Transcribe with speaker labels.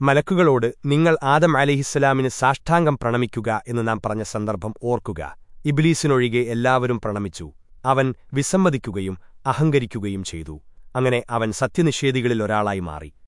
Speaker 1: മലക്കുകളോട് നിങ്ങൾ ആദം അലിഹിസ്സലാമിന് സാഷ്ടാംഗം പ്രണമിക്കുക എന്ന് നാം പറഞ്ഞ സന്ദർഭം ഓർക്കുക. ഇബ്ലീസിനൊഴികെ എല്ലാവരും പ്രണമിച്ചു. അവൻ വിസമ്മതിക്കുകയും അഹങ്കരിക്കുകയും ചെയ്തു. അങ്ങനെ അവൻ സത്യനിഷേധികളിൽ ഒരാളായി മാറി.